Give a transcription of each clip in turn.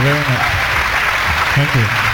You very much. Thank you.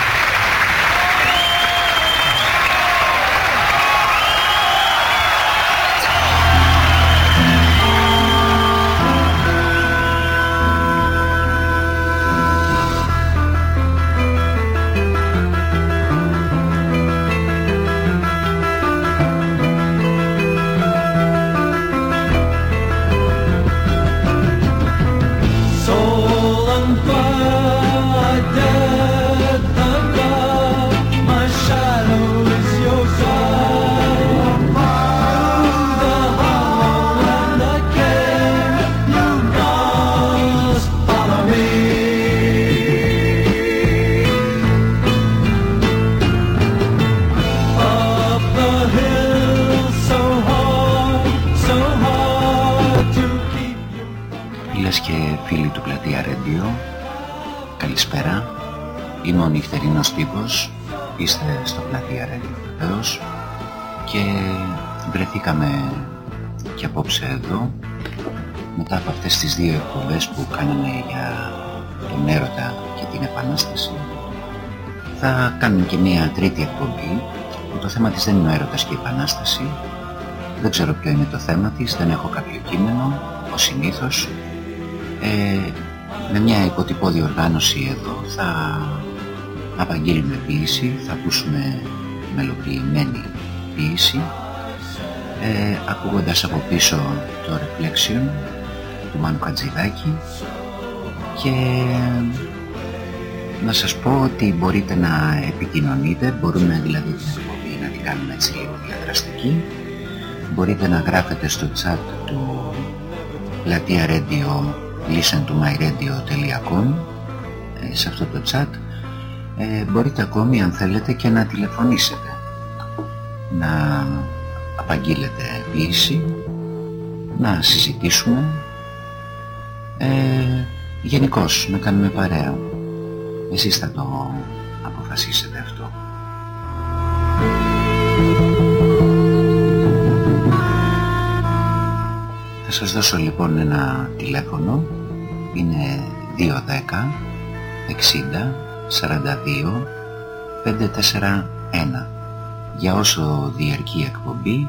Τρίτη εκπομπή που το θέμα της δεν είναι ο έρωτας και η επανάσταση. Δεν ξέρω ποιο είναι το θέμα της, δεν έχω κάποιο κείμενο, ως συνήθως. Ε, με μια υποτυπώδη οργάνωση εδώ θα απαγγείλουμε ποίηση, θα ακούσουμε μελοποιημένη ποίηση. Ε, ακούγοντας από πίσω το Reflection του Μάνου Κατζηδάκη και να σας πω ότι μπορείτε να επικοινωνείτε, μπορούμε δηλαδή την εκπομπή να την κάνουμε έτσι λίγο διαδραστική. Μπορείτε να γράφετε στο chat του πλατεία radio listentomyradio.com ε, σε αυτό το chat. Ε, μπορείτε ακόμη αν θέλετε και να τηλεφωνήσετε. Να απαγγείλετε ποίηση να συζητήσουμε. Ε, γενικώς να κάνουμε παρέα εσείς θα το αποφασίσετε αυτό. Θα σας δώσω λοιπόν ένα τηλέφωνο. Είναι 210 60 42 541 για όσο διαρκεί η εκπομπή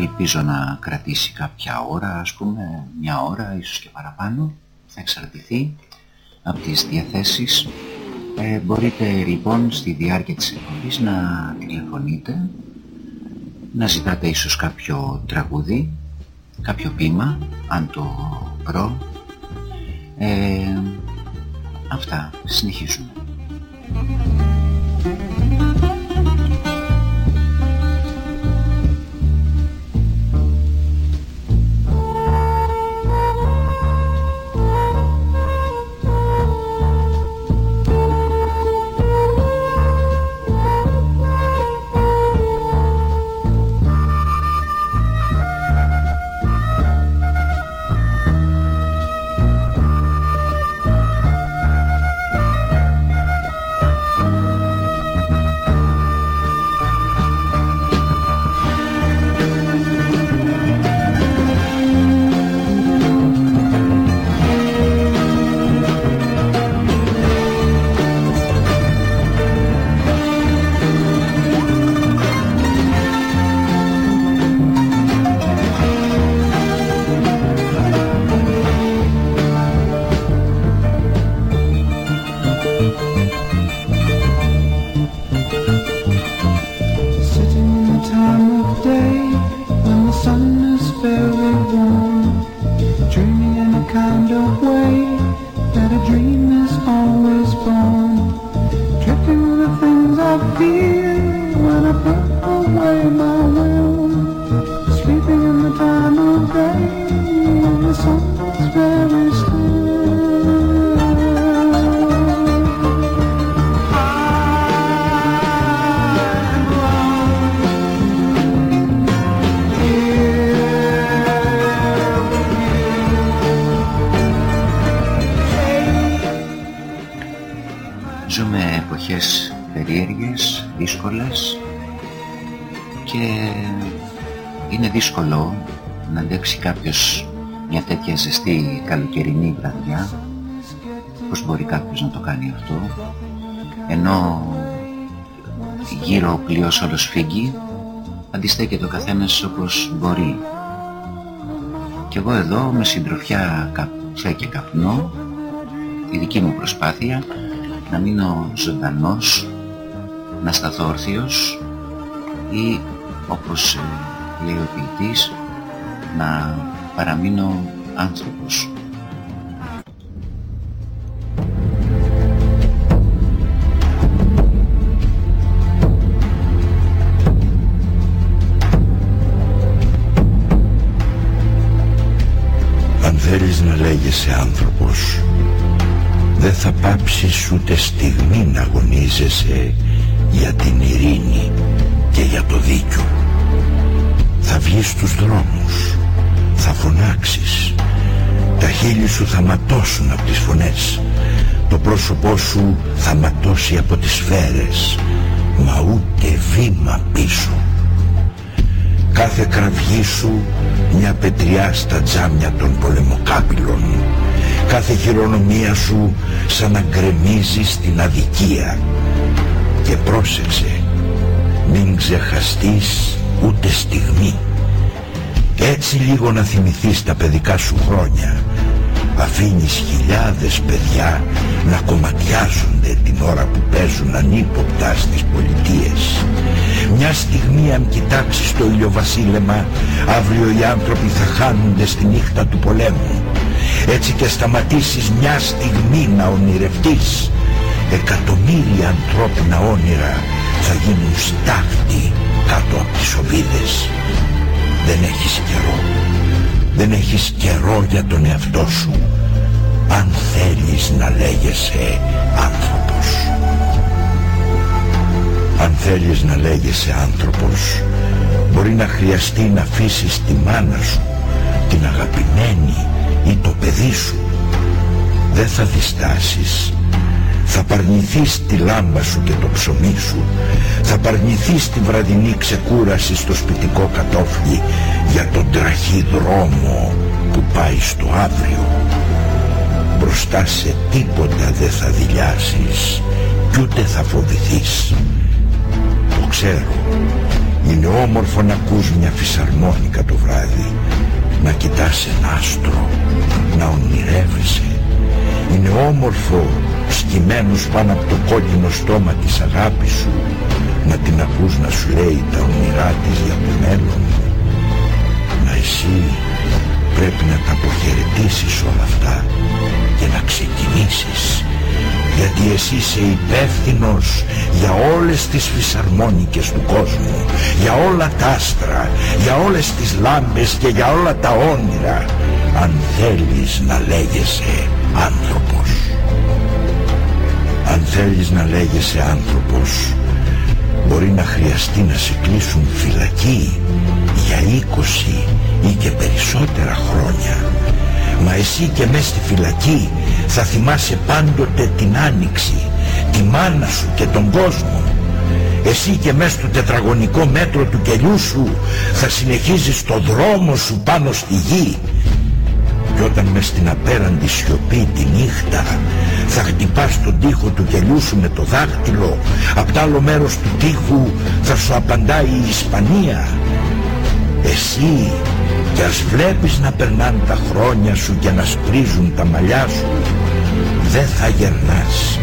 ελπίζω να κρατήσει κάποια ώρα ας πούμε μια ώρα ίσως και παραπάνω. Θα εξαρτηθεί από τις διαθέσεις. Ε, μπορείτε λοιπόν στη διάρκεια της εκπομπής να τηλεφωνείτε να ζητάτε ίσως κάποιο τραγούδι κάποιο ποίημα αν το βρω. Ε, αυτά. Συνεχίζουμε να αντέξει κάποιος μια τέτοια ζεστή καλοκαιρινή βραδιά πώς μπορεί κάποιος να το κάνει αυτό. Ενώ γύρω ο πλοίος όλος φύγει αντιστέκεται ο καθένας όπως μπορεί. Και εγώ εδώ με συντροφιά καφέ και καπνό η δική μου προσπάθεια να μείνω ζωντανός να σταθώ όρθιος ή όπως ε, λέει ο ποιητής να παραμείνω άνθρωπος. Δεν θα πάψεις ούτε στιγμή να αγωνίζεσαι για την ειρήνη και για το δίκιο. Θα βγεις στους δρόμους, θα φωνάξεις, τα χείλη σου θα ματώσουν από τις φωνές, το πρόσωπό σου θα ματώσει από τις σφαίρες, μα ούτε βήμα πίσω. Κάθε κραυγή σου μια πετριά στα τζάμια των πολεμοκάπηλων, κάθε χειρονομία σου σαν να γκρεμίζει στην αδικία. Και πρόσεξε, μην ξεχαστείς ούτε στιγμή. Έτσι λίγο να θυμηθείς τα παιδικά σου χρόνια. Αφήνεις χιλιάδες παιδιά να κομματιάζονται την ώρα που παίζουν ανύποπτα στις πολιτείες. Μια στιγμή αν κοιτάξεις το ηλιοβασίλεμα, αύριο οι άνθρωποι θα χάνονται στη νύχτα του πολέμου. Έτσι και σταματήσεις μια στιγμή να ονειρευτείς, εκατομμύρια ανθρώπινα όνειρα θα γίνουν στάχτη κάτω από τις οβίδες. Δεν έχεις καιρό. Δεν έχεις καιρό για τον εαυτό σου. Αν θέλεις να λέγεσαι άνθρωπος. Αν θέλεις να λέγεσαι άνθρωπος, μπορεί να χρειαστεί να αφήσεις τη μάνα σου, την αγαπημένη ή το παιδί σου. Δεν θα διστάσεις. Θα παρνηθείς τη λάμπα σου και το ψωμί σου. Θα παρνηθείς τη βραδινή ξεκούραση στο σπιτικό κατόφλι για τον τραχή δρόμο που πάει στο αύριο. Μπροστά σε τίποτα δεν θα δηλιάσεις κι ούτε θα φοβηθείς. Το ξέρω. Είναι όμορφο να ακούς μια φυσαρμόνικα το βράδυ να κοιτάς ένα άστρο να ονειρεύεσαι. Είναι όμορφο σκυμμένος πάνω από το κόκκινο στόμα της αγάπης σου να την ακούς να σου λέει τα όνειρά της για το μέλλον. Να εσύ πρέπει να τα αποχαιρετήσεις όλα αυτά και να ξεκινήσεις γιατί εσύ είσαι υπεύθυνος για όλες τις φυσαρμόνικες του κόσμου για όλα τα άστρα για όλες τις λάμπες και για όλα τα όνειρα αν θέλεις να λέγεσαι άνθρωπος. Αν θέλεις να λέγεσαι άνθρωπος μπορεί να χρειαστεί να σε κλείσουν φυλακή για 20 ή και περισσότερα χρόνια μα εσύ και μες στη φυλακή θα θυμάσαι πάντοτε την άνοιξη τη μάνα σου και τον κόσμο. Εσύ και μες στο τετραγωνικό μέτρο του κελιού σου θα συνεχίζεις το δρόμο σου πάνω στη γη. Και όταν μες στην απέραντη σιωπή τη νύχτα θα χτυπάς τον τοίχο του κελιού σου με το δάχτυλο. Απ' τ' άλλο μέρος του τοίχου θα σου απαντάει η Ισπανία. Εσύ κι ας βλέπεις να περνάνε τα χρόνια σου και να σπρίζουν τα μαλλιά σου δεν θα γερνάς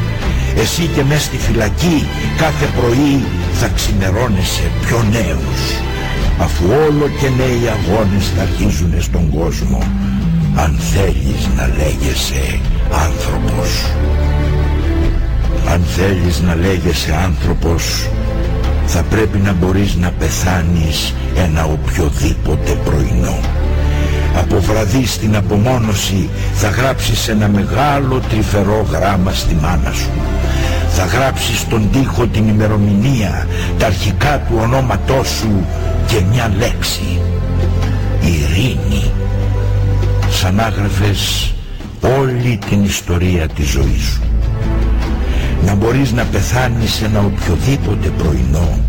εσύ και μες στη φυλακή κάθε πρωί θα ξημερώνεσαι πιο νέος αφού όλο και νέοι αγώνες θα αρχίζουν στον κόσμο αν θέλεις να λέγεσαι άνθρωπος. Αν θέλεις να λέγεσαι άνθρωπος θα πρέπει να μπορείς να πεθάνεις ένα οποιοδήποτε πρωινό. Από βραδύ στην απομόνωση θα γράψεις ένα μεγάλο τρυφερό γράμμα στη μάνα σου. Θα γράψεις στον τοίχο την ημερομηνία, τα αρχικά του ονόματός σου και μια λέξη. Ειρήνη σαν άγραφες όλη την ιστορία της ζωής σου. Να μπορείς να πεθάνεις ένα οποιοδήποτε πρωινό,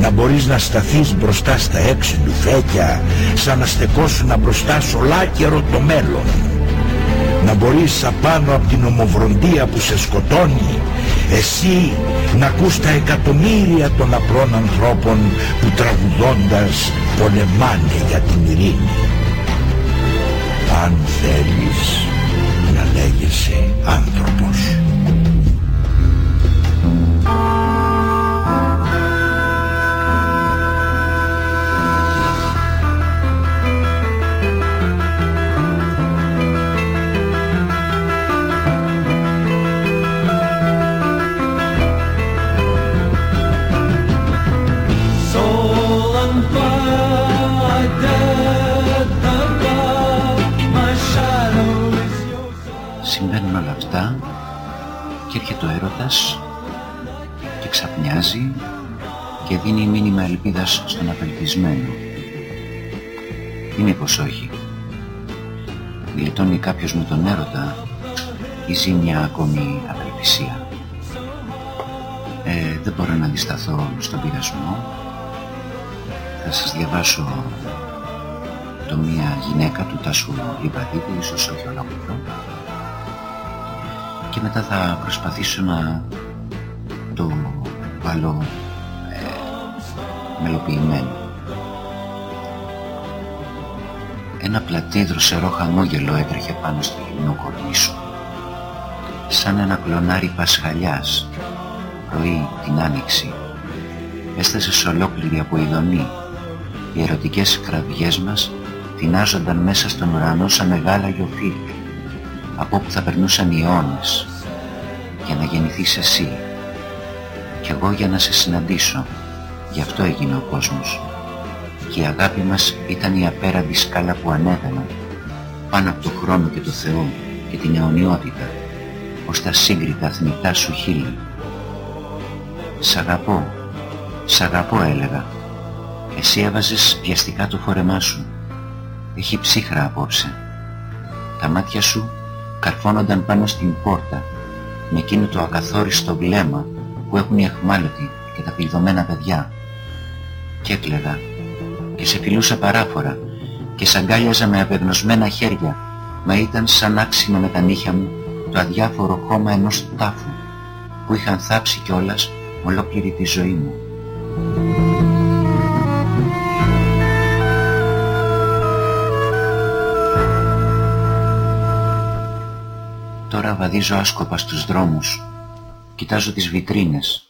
να μπορείς να σταθείς μπροστά στα έξι φέκια σαν να στεκόσουν μπροστά σ' ολάκερο το μέλλον. Να να μπορείς απάνω από την ομοβροντία που σε σκοτώνει εσύ να ακούς τα εκατομμύρια των απλών ανθρώπων που τραγουδώντας πολεμάνε για την ειρήνη. Αν θέλεις ζει μια ακόμη απελπισία. Ε, δεν μπορώ να αντισταθώ στον πειρασμό. Θα σας διαβάσω το μία γυναίκα του Τάσου Λιβαδίδη, ίσως όχι ολόκληρο. Και μετά θα προσπαθήσω να το βάλω ε, μελοποιημένο. Ένα πλατή δροσερό χαμόγελο έτρεχε πάνω στο γυμνό κορνίσο. Σαν ένα κλονάρι πασχαλιάς, πρωί την άνοιξη, έστασε σε ολόκληρη από ειδονή. Οι ερωτικές κραυγές μας τεινάζονταν μέσα στον ουρανό σαν μεγάλα γιοφίλια, από όπου θα περνούσαν οι αιώνες, για να γεννηθείς εσύ. Κι εγώ για να σε συναντήσω, γι' αυτό έγινε ο κόσμος. Και η αγάπη μας ήταν η απέραντη σκάλα που ανέβαινα, πάνω από το χρόνο και το Θεό και την αιωνιότητα, ως τα σύγκριτα θνητά σου χείλη. Σ' αγαπώ, σ' αγαπώ έλεγα. Εσύ έβαζες βιαστικά το φόρεμά σου. Έχει ψύχρα απόψε. Τα μάτια σου καρφώνονταν πάνω στην πόρτα με εκείνο το ακαθόριστο βλέμμα που έχουν οι αχμάλωτοι και τα πηδωμένα παιδιά. Και έκλαιγα και σε φιλούσα παράφορα και σ' αγκάλιαζα με απεγνωσμένα χέρια μα ήταν σαν άξινο με τα νύχια μου το αδιάφορο χώμα ενός τάφου που είχαν θάψει κιόλας ολόκληρη τη ζωή μου. Τώρα βαδίζω άσκοπα στους δρόμους, κοιτάζω τις βιτρίνες,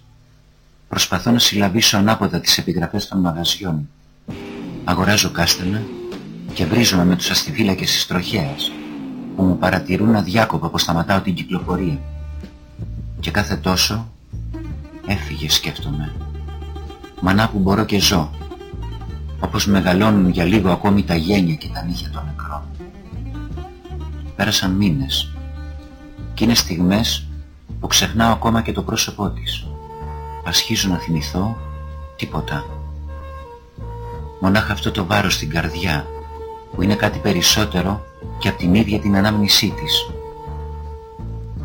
προσπαθώ να συλλαβήσω ανάποδα τις επιγραφές των μαγαζιών. Αγοράζω κάστανα και βρίζομαι με τους αστιφύλακες της τροχέας, που μου παρατηρούν αδιάκοπα πως σταματάω την κυκλοφορία. Και κάθε τόσο έφυγε σκέφτομαι. Μανά που μπορώ και ζω, όπως μεγαλώνουν για λίγο ακόμη τα γένια και τα νύχια των νεκρών. Πέρασαν μήνες και είναι στιγμές που ξεχνάω ακόμα και το πρόσωπό της. Ασχίζω να θυμηθώ τίποτα. Μονάχα αυτό το βάρος στην καρδιά που είναι κάτι περισσότερο και από την ίδια την ανάμνησή της.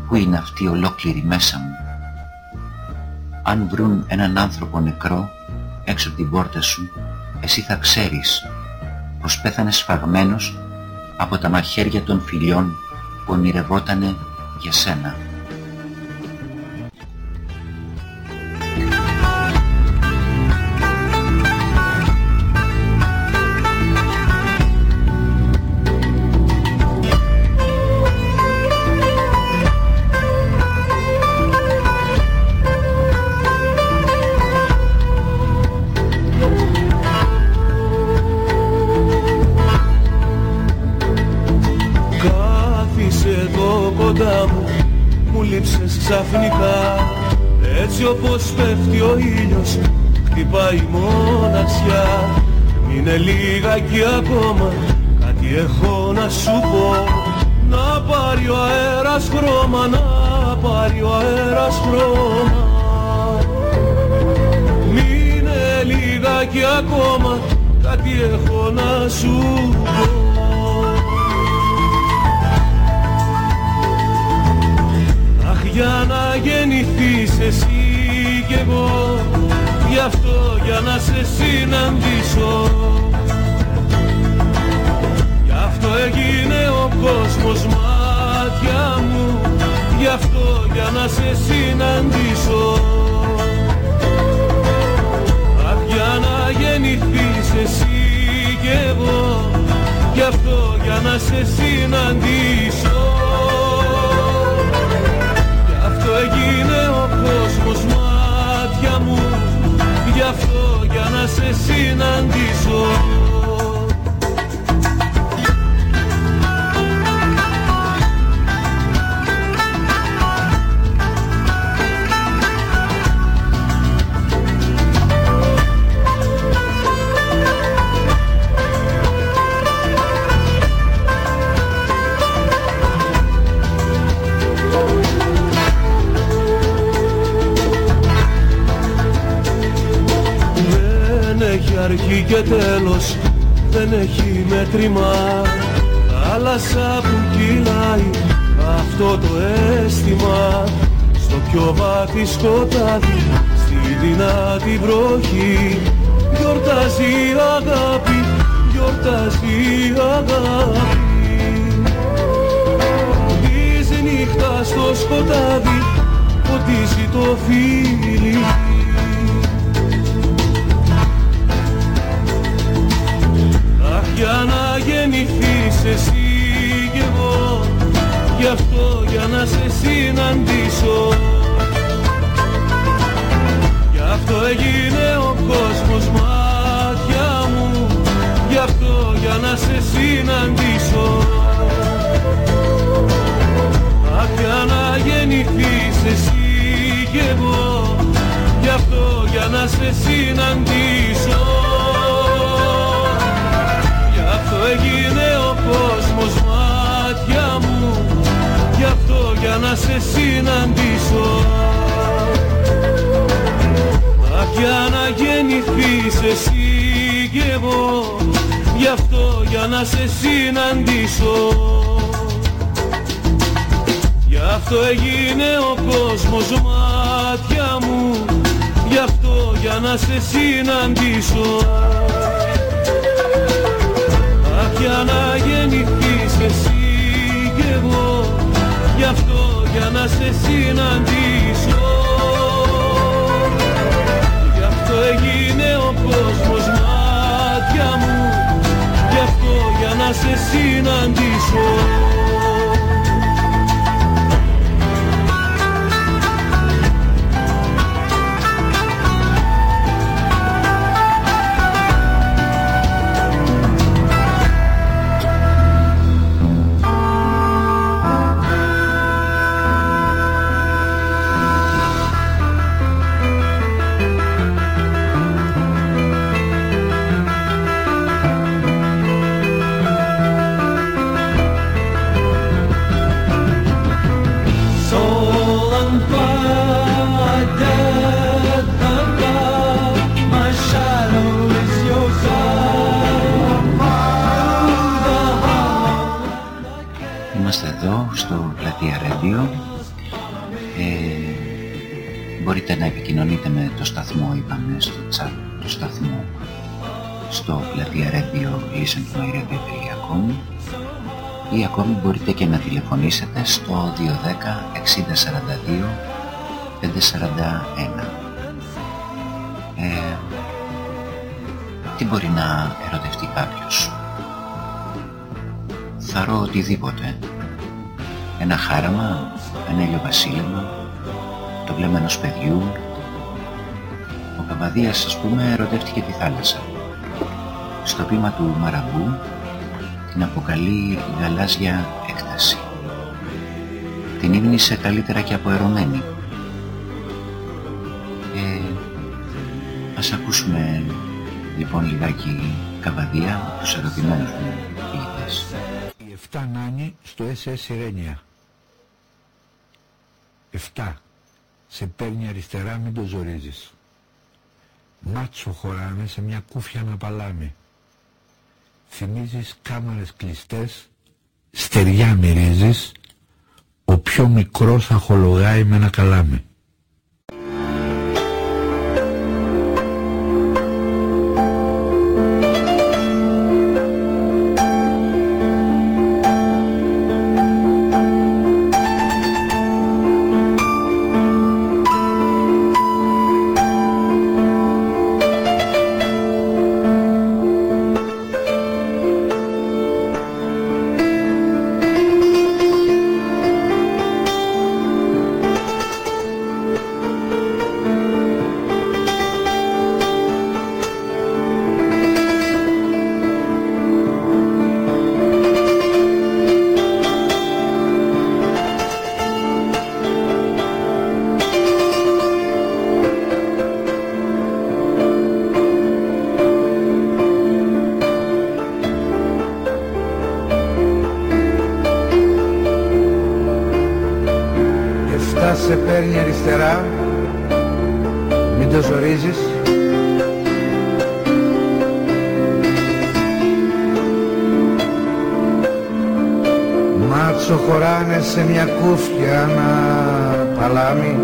Πού είναι αυτή ολόκληρη μέσα μου; Αν βρουν έναν άνθρωπο νεκρό έξω από την πόρτα σου, εσύ θα ξέρεις πως πέθανες σφαγμένος από τα μαχαίρια των φιλιών που ονειρευότανε για σένα. Πέφτει ο ήλιος, χτυπάει η μοναξιά. Μείνε λίγα ακόμα, κάτι έχω να σου πω. Να πάρει ο αέρας χρώμα, να πάρει ο αέρας χρώμα. Μείνε λίγα ακόμα, κάτι έχω να σου πω. Αχ για να γεννηθείς εσύ κι εγώ. Γι' αυτό για να σε συναντήσω. Γι' αυτό έγινε ο κόσμος μάτι για να σε συναντήσω. Αχ για να γεννηθείς εσύ και εγώ. Γι' αυτό για να σε συναντήσω. Γι' αυτό έγινε ο κόσμος μάτια μου Γι' αυτό για να σε συναντήσω αρχή και τέλος δεν έχει μέτρημα. Θάλασσα που κυλάει αυτό το αίσθημα. Στο πιο βάθη σκοτάδι, στη δυνατή βροχή. Γιορτάζει η αγάπη, γιορτάζει η αγάπη. Της νύχτα στο σκοτάδι, φωτίζει το φίλι για να γεννηθείς εσύ κι εγώ. Γι' αυτό για να σε συναντήσω. Γι' αυτό έγινε ο κόσμος μάτια μου. Γι' αυτό για να σε συναντήσω. Αχ για να γεννηθείς εσύ κι εγώ. Γι' αυτό για να σε συναντήσω σε συναντήσω. Αχ για να γεννηθείς εσύ κι εγώ Γι' αυτό για να σε συναντήσω. Γι' αυτό έγινε ο κόσμος μάτια μου Γι' αυτό για να σε συναντήσω. Για να γεννηθείς εσύ κι εγώ γι' αυτό για να σε συναντήσω. Γι' αυτό έγινε ο κόσμος μάτια μου. Γι' αυτό για να σε συναντήσω μπορείτε να επικοινωνείτε με το σταθμό, είπαμε, στο chat του σταθμού στο πλατεία radio listentomyradio.com ή ακόμη μπορείτε και να τηλεφωνήσετε στο 210 6042 541. Ε, τι μπορεί να ερωτευτεί κάποιος; Θαρώ οτιδήποτε. Ένα χάραμα, ένα ηλιοβασίλεμα, το βλέμμα ενός παιδιού. Ο Παπαδίας, ας πούμε, ερωτεύτηκε τη θάλασσα. Στο πείμα του Μαραμπού την αποκαλεί γαλάζια έκταση. Την ύμνησε καλύτερα και αποερωμένη. Ε, ας ακούσουμε λοιπόν λιγάκι καβαδία τους ερωτημένους μου ποιητές. Η 7 Νάνη στο SS Σιρένια. 7 σε παίρνει αριστερά μην το ζορίζεις. Μάτσο χωράνε σε μια κούφια να παλάμε. Θυμίζεις κάμαρες κλειστές, στεριά μυρίζεις, ο πιο μικρός θα χολογάει με ένα καλάμι. Μπροστά σε παίρνει αριστερά. Μην το ζορίζεις. Μάτσο χωράνε σε μια κούφια ένα παλάμι.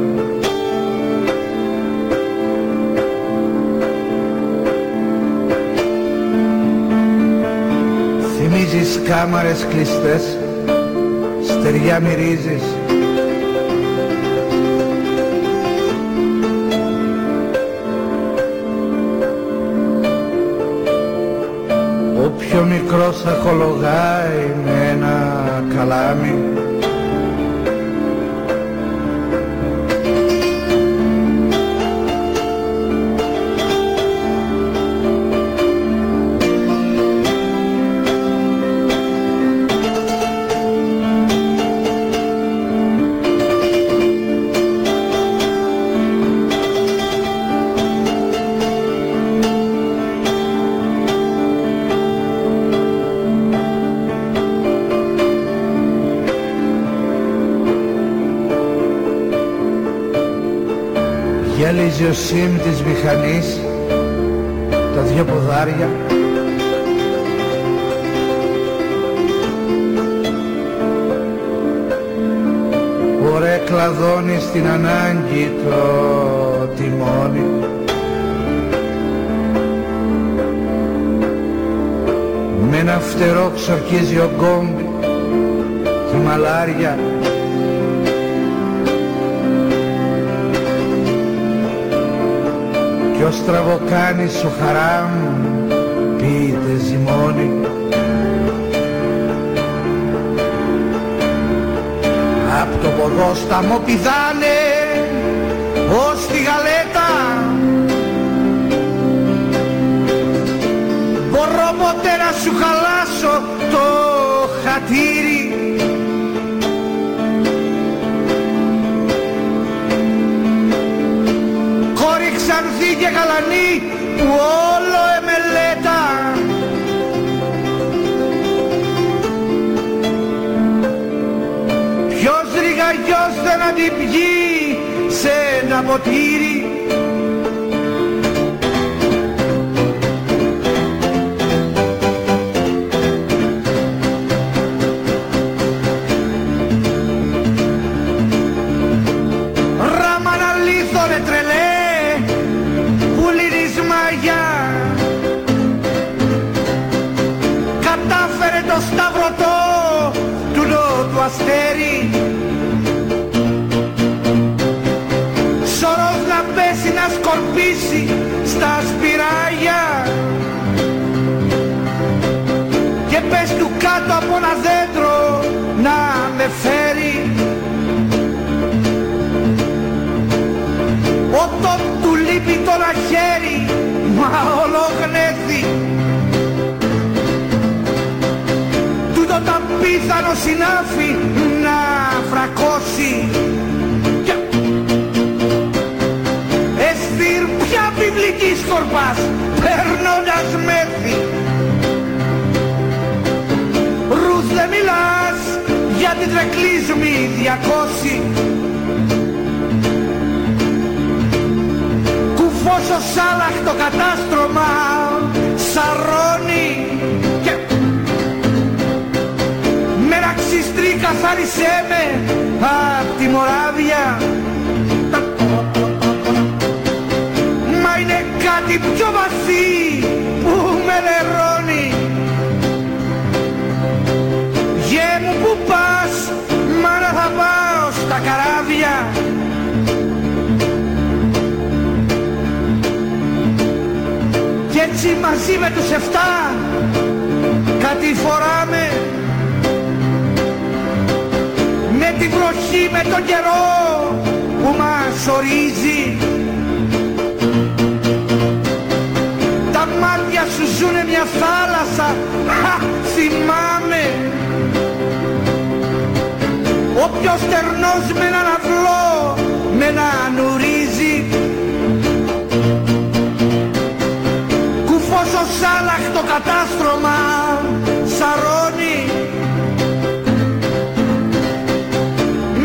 Θυμίζεις κάμαρες κλειστές Στεριά μυρίζεις πιο μικρός θα χολογάει με ένα καλάμι Γυαλίζει ο σιμ της μηχανής τα δυο ποδάρια. Ωραία κλαδώνει στην ανάγκη το τιμόνι. Με ένα φτερό ξορκίζει ο γκόμπι τη μαλάρια Κι ο στραβοκάνης ο χαράμ πείτε ζυμώνει. Απ' το ποδόσταμο πηδάνε ως τη γαλέτα. Μπορώ ποτέ να σου χαλάσω το χατήρι ξανθή και γαλανή που όλο εμελέτα. Ποιος ρηγαγιός δεν αντιπιεί σε ένα ποτήρι Και πες του κάτω από ένα δέντρο να με φέρει. Όταν του λείπει το χέρι μα όλο γνέθη Τούτο τα πίθανο συνάφη να φρακώσει. Και- Εστήρ πια βιβλική σκορπάς περνώντας μέθη δεν μιλάς για την τρεκλίσμη διακόση Κουφός ο σάλαχ το κατάστρωμα σαρώνει και με ένα ξυστρί καθάρισέ με απ' τη Μοράβια. Μα είναι κάτι πιο βαθύ έτσι μαζί με τους εφτά κάτι φοράμε. Με τη βροχή, με τον καιρό που μας ορίζει. Τα μάτια σου ζουνε μια θάλασσα, χα, θυμάμαι. Όποιος στερνός με έναν αυλό, με έναν ουρίζει Κουφός ο σάλαχ το κατάστρωμα σαρώνει.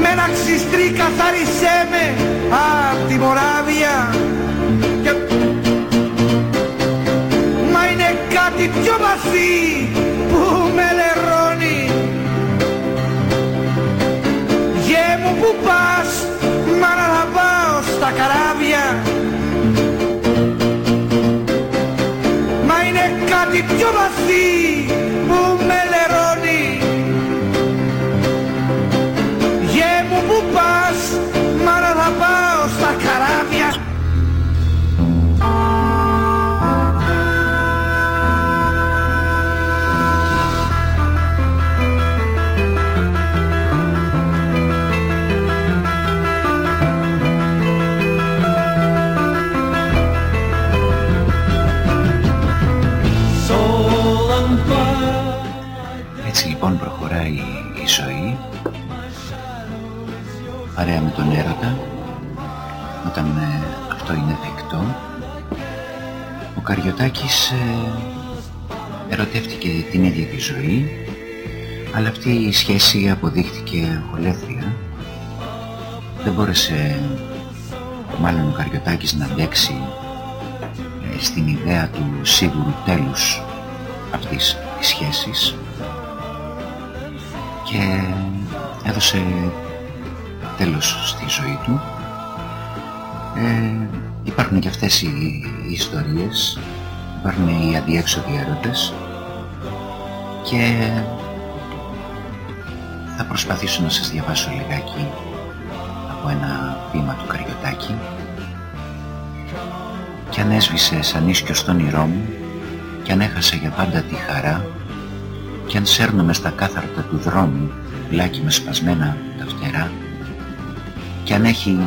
Με ένα ξυστρί καθάρισέ με απ' τη Μοράβια. Και... Μα είναι κάτι πιο βαθύ που με λερώνει. Γε μου που πας, μάνα θα πάω στα καράβια κάτι πιο με τον έρωτα όταν ε, αυτό είναι εφικτό ο Καριωτάκης ε, ερωτεύτηκε την ίδια τη ζωή αλλά αυτή η σχέση αποδείχτηκε ολέθρια. Δεν μπόρεσε μάλλον ο Καριωτάκης να αντέξει ε, στην ιδέα του σίγουρου τέλους αυτής της σχέσης. Και έδωσε τέλος στη ζωή του. Ε, υπάρχουν και αυτές οι, οι ιστορίες, υπάρχουν οι αδιέξοδοι έρωτες. Και θα προσπαθήσω να σας διαβάσω λιγάκι από ένα ποίημα του Καριωτάκη. Κι αν έσβησε σαν ίσκιο στον όνειρό μου κι αν έχασα για πάντα τη χαρά κι αν σέρνομαι στα κάθαρτα του δρόμου πλάκι με σπασμένα τα φτερά κι αν έχει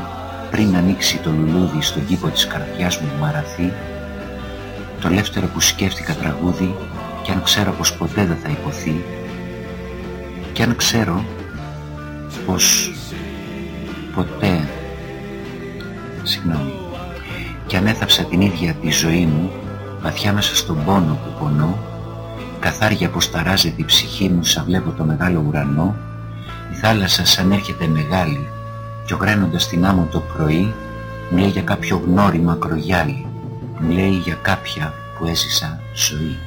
πριν ανοίξει το λουλούδι στον κήπο της καρδιάς μου μαραθεί το λεύτερο που σκέφτηκα τραγούδι κι αν ξέρω πως ποτέ δεν θα υποθεί κι αν ξέρω πως ποτέ συγγνώμη κι αν έθαψα την ίδια τη ζωή μου βαθιά μέσα στον πόνο που πονώ καθάρια πως ταράζεται η ψυχή μου σαν βλέπω το μεγάλο ουρανό η θάλασσα σαν έρχεται μεγάλη κι ογραίνοντας την άμμο το πρωί μου λέει για κάποιο γνώρι μακρογιάλι μου λέει για κάποια που έζησα ζωή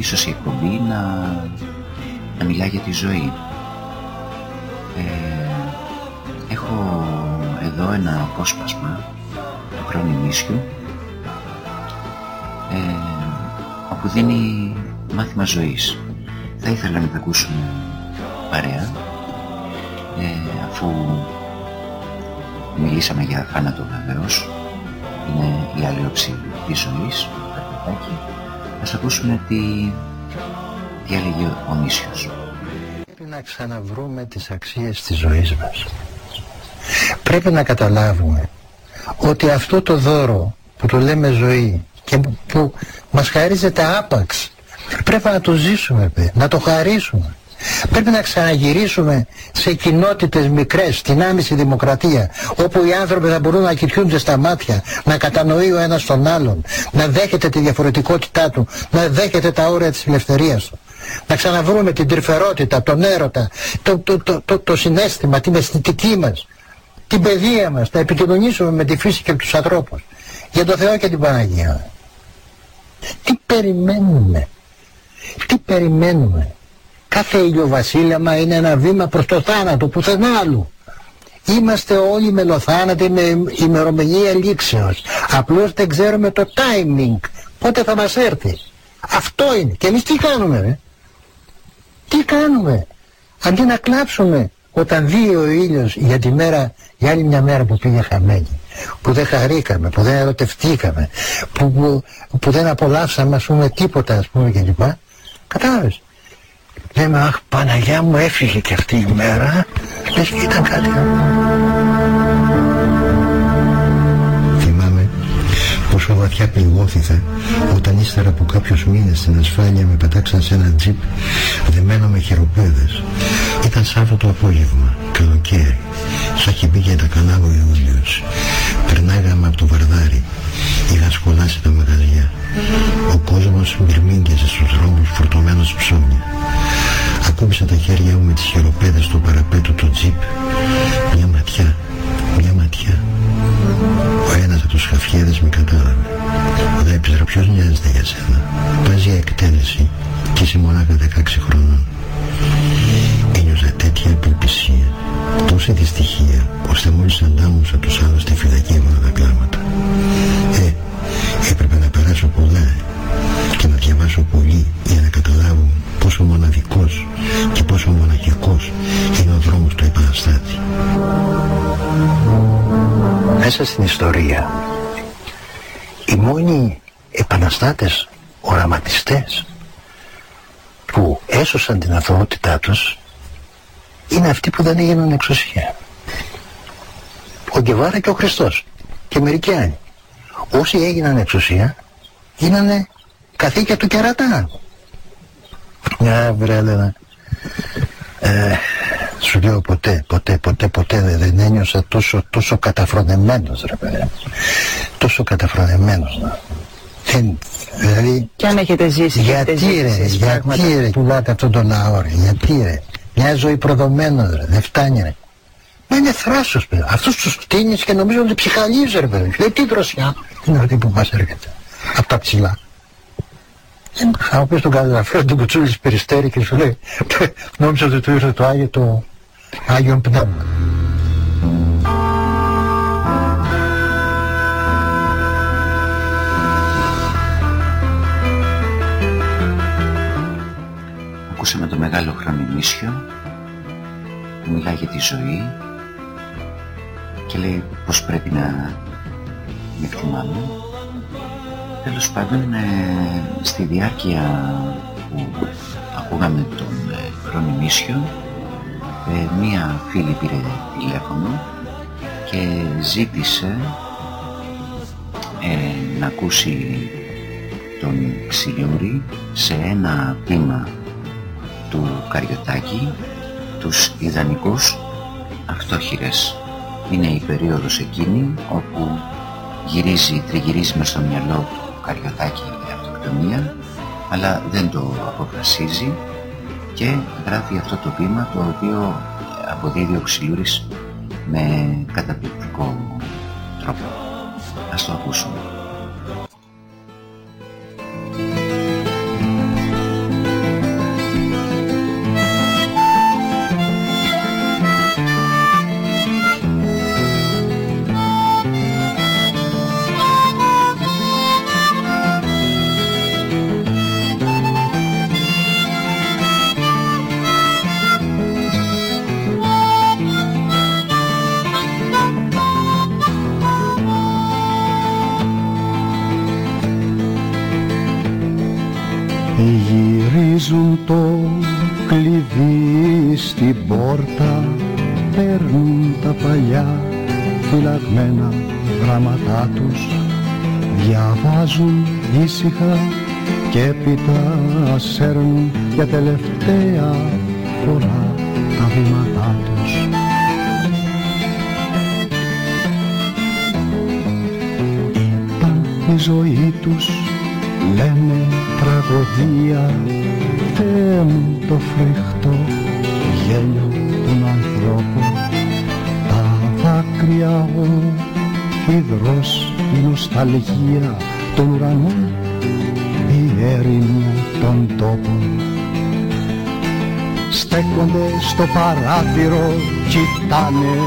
ίσως η εκπομπή να, να μιλά για τη ζωή. Ε, έχω εδώ ένα απόσπασμα του χρόνου νήσιου ε, όπου δίνει μάθημα ζωής. Θα ήθελα να τα ακούσουμε παρέα ε, αφού μιλήσαμε για θάνατο βεβαίως είναι η άλλη όψη της ζωής, το Ας ακούσουμε τι, τι έλεγε ο Νήσιος. Πρέπει να ξαναβρούμε τις αξίες της ζωής μας. Πρέπει να καταλάβουμε ότι αυτό το δώρο που το λέμε ζωή και που μας χαρίζεται άπαξ πρέπει να το ζήσουμε, να το χαρίσουμε. Πρέπει να ξαναγυρίσουμε σε κοινότητες μικρές, στην άμεση δημοκρατία, όπου οι άνθρωποι θα μπορούν να κοιτιούνται στα μάτια, να κατανοεί ο ένας τον άλλον, να δέχεται τη διαφορετικότητά του, να δέχεται τα όρια της ελευθερίας του. Να ξαναβρούμε την τρυφερότητα, τον έρωτα, το, το, το, το, το συνέστημα, την αισθητική μας, την παιδεία μας, να επικοινωνήσουμε με τη φύση και τους ανθρώπους. Για το Θεό και την Παναγία. Τι περιμένουμε; Τι περιμένουμε; Κάθε ηλιοβασίλεμα είναι ένα βήμα προς το θάνατο, πουθενά άλλου. Είμαστε όλοι μελοθάνατοι με ημερομηνία λήξεως. Απλώς δεν ξέρουμε το timing, πότε θα μας έρθει. Αυτό είναι. Και εμείς τι κάνουμε, ρε. Τι κάνουμε; Αντί να κλάψουμε όταν δει ο ήλιος για τη μέρα, για άλλη μια μέρα που πήγε χαμένη, που δεν χαρήκαμε, που δεν ερωτευτήκαμε, που, που, που δεν απολαύσαμε ας πούμε τίποτα ας πούμε κλπ. Κατάλαβες; Λέμε, αχ Παναγιά μου έφυγε και αυτή η μέρα. Λες και ήταν κάτι. Θυμάμαι πόσο βαθιά πληγώθηκα όταν ύστερα από κάποιους μήνες στην ασφάλεια με πετάξαν σε ένα τζιπ δεμένο με χειροπέδες. Ήταν Σάββατο απόγευμα, καλοκαίρι. Σαν έχει μπει τα κανάβο Ιούλιος. Περνάγαμε από το Βαρδάρι. Είχαν σκολάσει τα μαγαζιά. Ο κόσμος μυρμήγκιαζε στους δρόμους φορτωμένος ψώνια. Ακούμπησα τα χέρια μου με τις χειροπέδες του παραπέτου του τζιπ. Μια ματιά, μια ματιά. Ο ένας από τους χαφιέδες με κατάλαβε. Δεν ήξερα ποιος νοιάζεται για σένα; Πας για εκτέλεση και είσαι μονάχα 16 χρόνων. Ένιωσα τέτοια απελπισία, τόση δυστυχία, ώστε μόλις αντάμωσα τους άλλους στη φυλακή έβαλα τα κλάματα. Ε, έπρεπε να περάσω πολλά και να διαβάσω πολύ για να καταλάβω πόσο μοναδικός και πόσο μοναχικός είναι ο δρόμος του επαναστάτη. Μέσα στην ιστορία οι μόνοι επαναστάτες οραματιστές που έσωσαν την αθωότητά τους είναι αυτοί που δεν έγιναν εξουσία. Ο Γκεβάρα και ο Χριστός και μερικοί άλλοι. Όσοι έγιναν εξουσία γίνανε καθήκια του κερατά. Ναι, βρε, Έλενα. Ε, σου λέω ποτέ, ποτέ, ποτέ, ποτέ δεν, δεν ένιωσα τόσο, τόσο καταφρονεμένος, ρε παιδί. Τόσο καταφρονεμένος. Να. Δεν, δηλαδή, Και αν έχετε ζήσει και έχετε γιατί ζήσει ρε, εσείς γιατί πράγματα. ρε, πουλάτε αυτόν τον ναό ρε, γιατί ρε. Μια ζωή προδομένος ρε, δεν φτάνει ρε. Μα είναι θράσος παιδί. Αυτούς τους φτύνεις και νομίζω ότι ψυχαλίζεις ρε παιδί. Λέει τι δροσιά είναι αυτή που μας έρχεται. Από τα ψηλά. Δεν Θα μου πεις τον καταγραφέα του Κουτσούλης Περιστέρη και σου λέει νόμιζα ότι του ήρθε το Άγιο το Άγιον Πνεύμα. Ακούσαμε το μεγάλο χρονιμίσιο που μιλάει για τη ζωή και λέει πως πρέπει να με εκτιμάμε. Τέλος πάντων, ε, στη διάρκεια που ακούγαμε τον ε, χρονιμίσιο, ε, μία φίλη πήρε τηλέφωνο και ζήτησε ε, να ακούσει τον Ξυλιούρη σε ένα πείμα του Καριωτάκη τους ιδανικούς αυτόχειρες. Είναι η περίοδος εκείνη όπου γυρίζει, τριγυρίζει μες στο μυαλό του Καριωτάκη η αυτοκτονία αλλά δεν το αποφασίζει και γράφει αυτό το ποίημα το οποίο αποδίδει ο Ξυλούρης με καταπληκτικό τρόπο. Ας το ακούσουμε. Ήσυχα και έπειτα σέρνουν για τελευταία φορά τα βήματά τους. Ήταν η ζωή τους λένε τραγωδία Θεέ μου το φρικτό γέλιο των ανθρώπων Τα δάκρυα ο υδρός η νοσταλγία των ουρανών η έρημο των τόπων Στέκονται στο παράθυρο, κοιτάνε.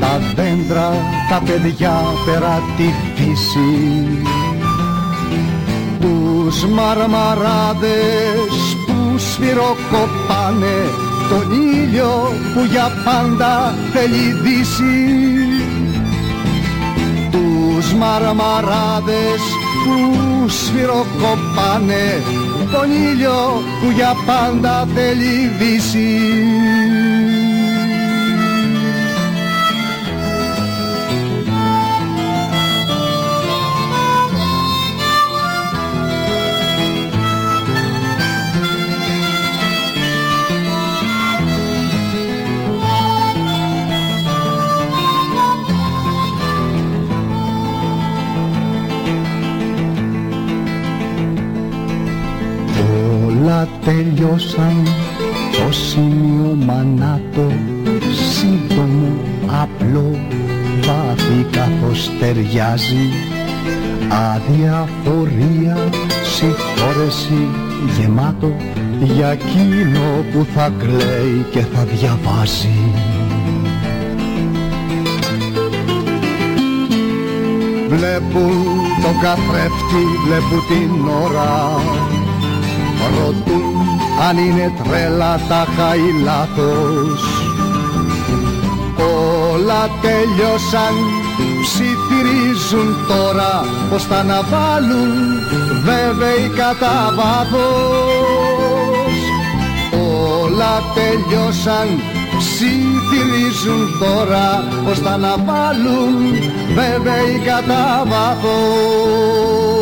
Τα δέντρα, τα παιδιά πέρα τη φύση. Τους μαρμαράδες που σφυροκοπάνε τον ήλιο που για πάντα θέλει δύση. Τους μαρμαράδες που σφυροκοπάνε τον ήλιο που για πάντα θέλει δύση ταιριάζει. Αδιαφορία συγχώρεση γεμάτο για εκείνο που θα κλαίει και θα διαβάσει Βλέπουν το καθρέφτη, βλέπουν την ώρα. Ρωτούν αν είναι τρέλα τα ή λάθος. Όλα τελειώσαν, ψιθυρίζουν τώρα πως θα αναβάλουν βέβαιοι κατά βάθος Όλα τελειώσαν, ψιθυρίζουν τώρα πως θα αναβάλουν βέβαιοι κατά βάθος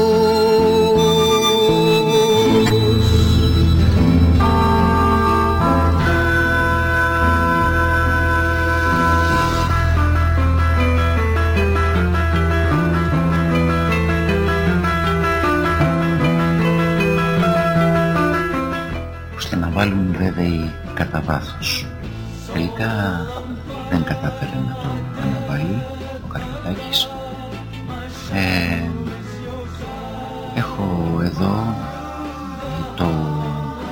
βέβαιοι κατά βάθος. Τελικά δεν κατάφερε να το αναβάλει ο Καριωτάκης. Ε, έχω εδώ το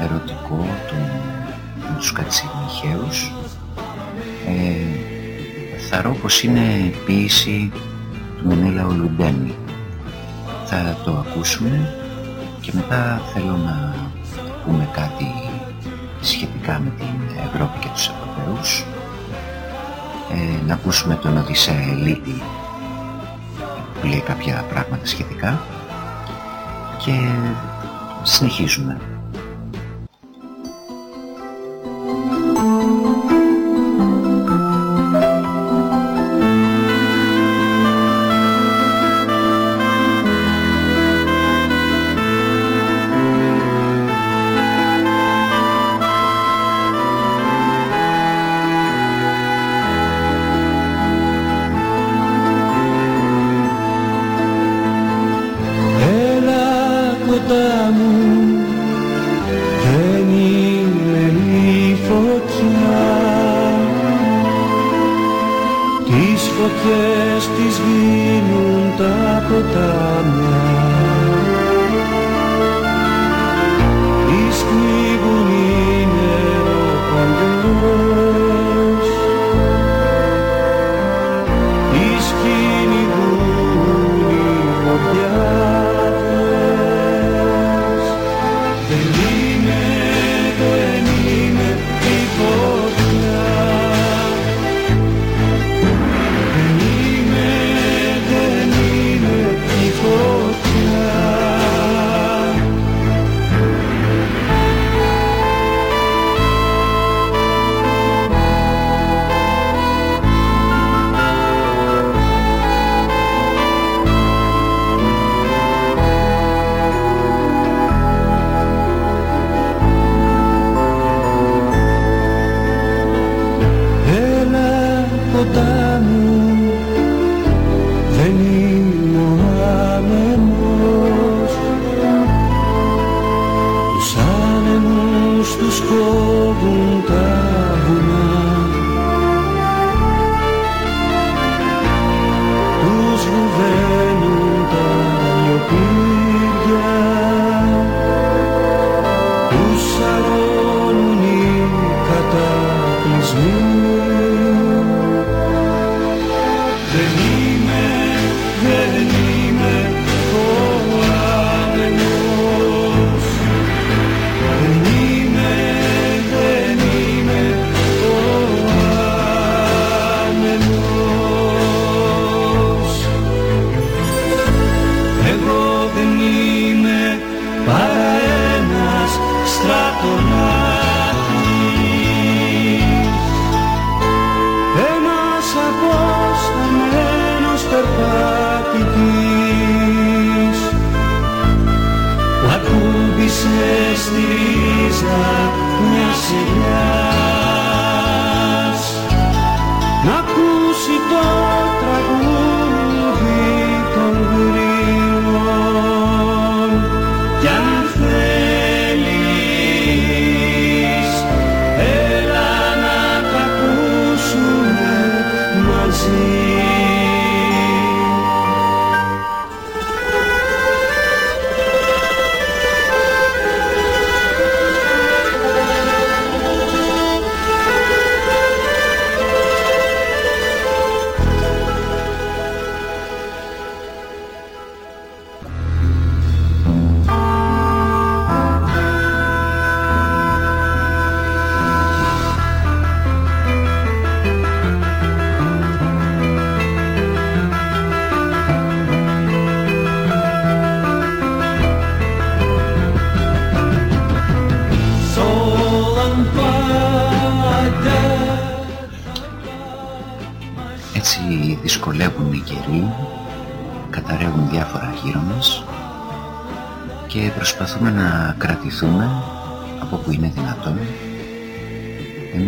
ερωτικό του, με τους κατσιμιχαίους. Ε, θαρώ πως είναι ποίηση του Μενέλα Ολουντέμι. Θα το ακούσουμε και μετά θέλω να πούμε κάτι σχετικά με την Ευρώπη και τους Ευρωπαίους. Ε, να ακούσουμε τον Οδυσσέα Ελίτη που λέει κάποια πράγματα σχετικά και συνεχίζουμε.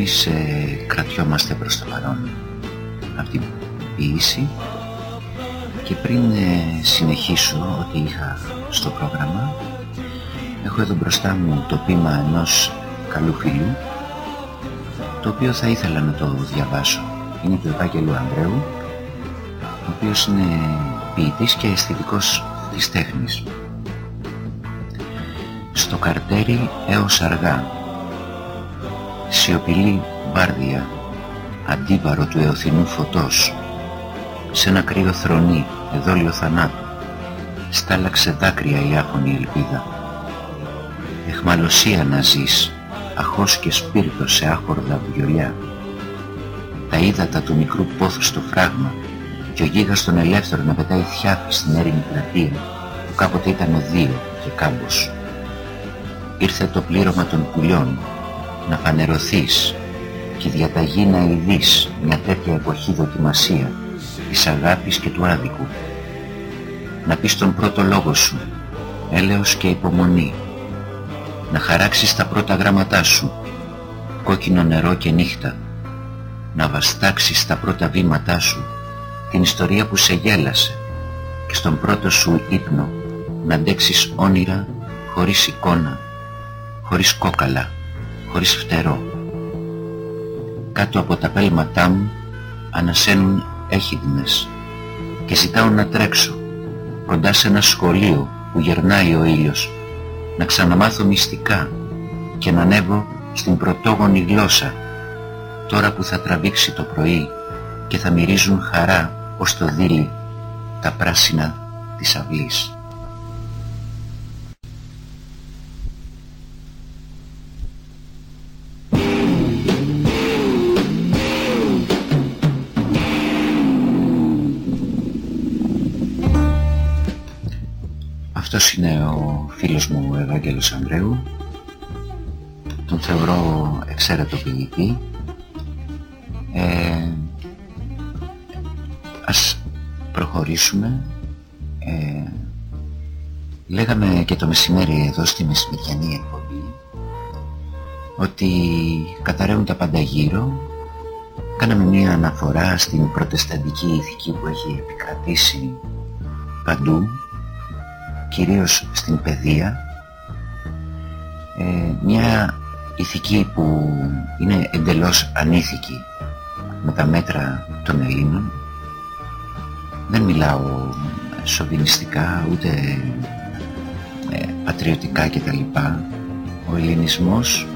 Εμείς ε, κρατιόμαστε προς το παρόν από την ποιήση και πριν ε, συνεχίσω ό,τι είχα στο πρόγραμμα έχω εδώ μπροστά μου το πείμα ενός καλού φίλου το οποίο θα ήθελα να το διαβάσω. Είναι του Ευάγγελου Ανδρέου ο οποίος είναι ποιητής και αισθητικός της τέχνης. Στο καρτέρι έως αργά σιωπηλή βάρδια αντίβαρο του εωθινού φωτός σε ένα κρύο θρονί εδόλιο θανάτου. Στάλαξε δάκρυα η άφωνη ελπίδα. Εχμαλωσία να ζεις αχώς και σπίρτο σε άχορδα βιολιά. Τα ύδατα του μικρού πόθου στο φράγμα και ο γίγας των ελεύθερων να πετάει θιάφη στην έρημη πλατεία που κάποτε ήταν δύο και κάμπος. Ήρθε το πλήρωμα των πουλιών να φανερωθείς και η διαταγή να ειδείς μια τέτοια εποχή δοκιμασία της αγάπης και του άδικου. Να πεις τον πρώτο λόγο σου έλεος και υπομονή. Να χαράξεις τα πρώτα γράμματά σου κόκκινο νερό και νύχτα. Να βαστάξεις τα πρώτα βήματά σου την ιστορία που σε γέλασε και στον πρώτο σου ύπνο. Να αντέξεις όνειρα χωρίς εικόνα χωρίς κόκαλα χωρίς φτερό κάτω από τα πέλματά μου ανασένουν έχιδνες και ζητάω να τρέξω κοντά σε ένα σχολείο που γερνάει ο ήλιος να ξαναμάθω μυστικά και να ανέβω στην πρωτόγονη γλώσσα τώρα που θα τραβήξει το πρωί και θα μυρίζουν χαρά ως το δίλη τα πράσινα της αυλής. Αυτός είναι ο φίλος μου ο Ευάγγελος Ανδρέου. Τον θεωρώ εξαίρετο ποιητή. Ε, ας προχωρήσουμε. Ε, λέγαμε και το μεσημέρι εδώ στη μεσημεριανή εκπομπή ότι καταραίουν τα πάντα γύρω. Κάναμε μία αναφορά στην προτεσταντική ηθική που έχει επικρατήσει παντού κυρίως στην παιδεία ε, μια ηθική που είναι εντελώς ανήθικη με τα μέτρα των Ελλήνων. Δεν μιλάω σοβινιστικά ούτε ε, πατριωτικά κτλ. Ο ελληνισμός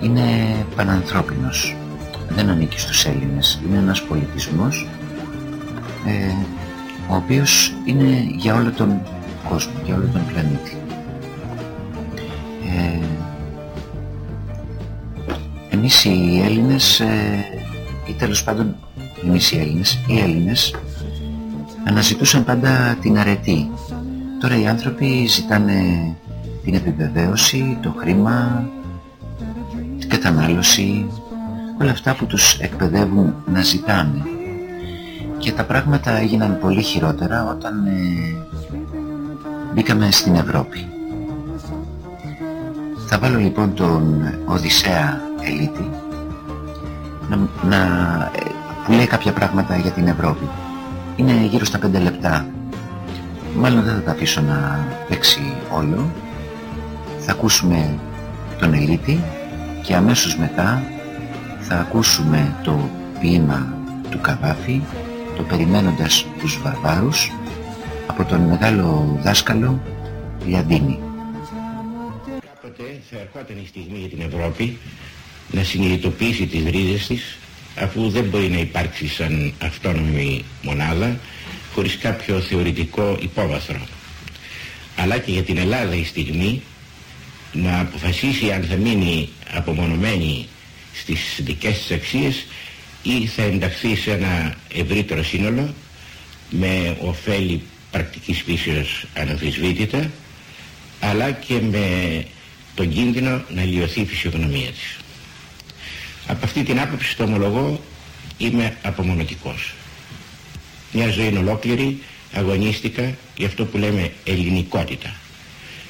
είναι πανανθρώπινος. Δεν ανήκει στους Έλληνες. Είναι ένας πολιτισμός ε, ο οποίος είναι για όλο τον κόσμο, για όλο τον πλανήτη. Ε, εμείς οι Έλληνες, ε, ή τέλος πάντων εμείς οι Έλληνες, οι Έλληνες αναζητούσαν πάντα την αρετή. Τώρα οι άνθρωποι ζητάνε την επιβεβαίωση, το χρήμα, την κατανάλωση, όλα αυτά που τους εκπαιδεύουν να ζητάνε. Και τα πράγματα έγιναν πολύ χειρότερα όταν ε, μπήκαμε στην Ευρώπη. Θα βάλω λοιπόν τον Οδυσσέα Ελίτη να, να, που λέει κάποια πράγματα για την Ευρώπη. Είναι γύρω στα 5 λεπτά. Μάλλον δεν θα τα αφήσω να παίξει όλο. Θα ακούσουμε τον Ελίτη και αμέσως μετά θα ακούσουμε το ποίημα του Καβάφη, το περιμένοντας τους βαρβάρους από τον μεγάλο δάσκαλο Λιαντίνη. Κάποτε θα ερχόταν η στιγμή για την Ευρώπη να συνειδητοποιήσει τις ρίζες της αφού δεν μπορεί να υπάρξει σαν αυτόνομη μονάδα χωρίς κάποιο θεωρητικό υπόβαθρο. Αλλά και για την Ελλάδα η στιγμή να αποφασίσει αν θα μείνει απομονωμένη στις δικές της αξίες ή θα ενταχθεί σε ένα ευρύτερο σύνολο με ωφέλη πρακτικής φύσεως αναμφισβήτητα αλλά και με τον κίνδυνο να λιωθεί η φυσιογνωμία της. Από αυτή την άποψη το ομολογώ είμαι απομονωτικός. Μια ζωή ολόκληρη αγωνίστηκα για αυτό που λέμε ελληνικότητα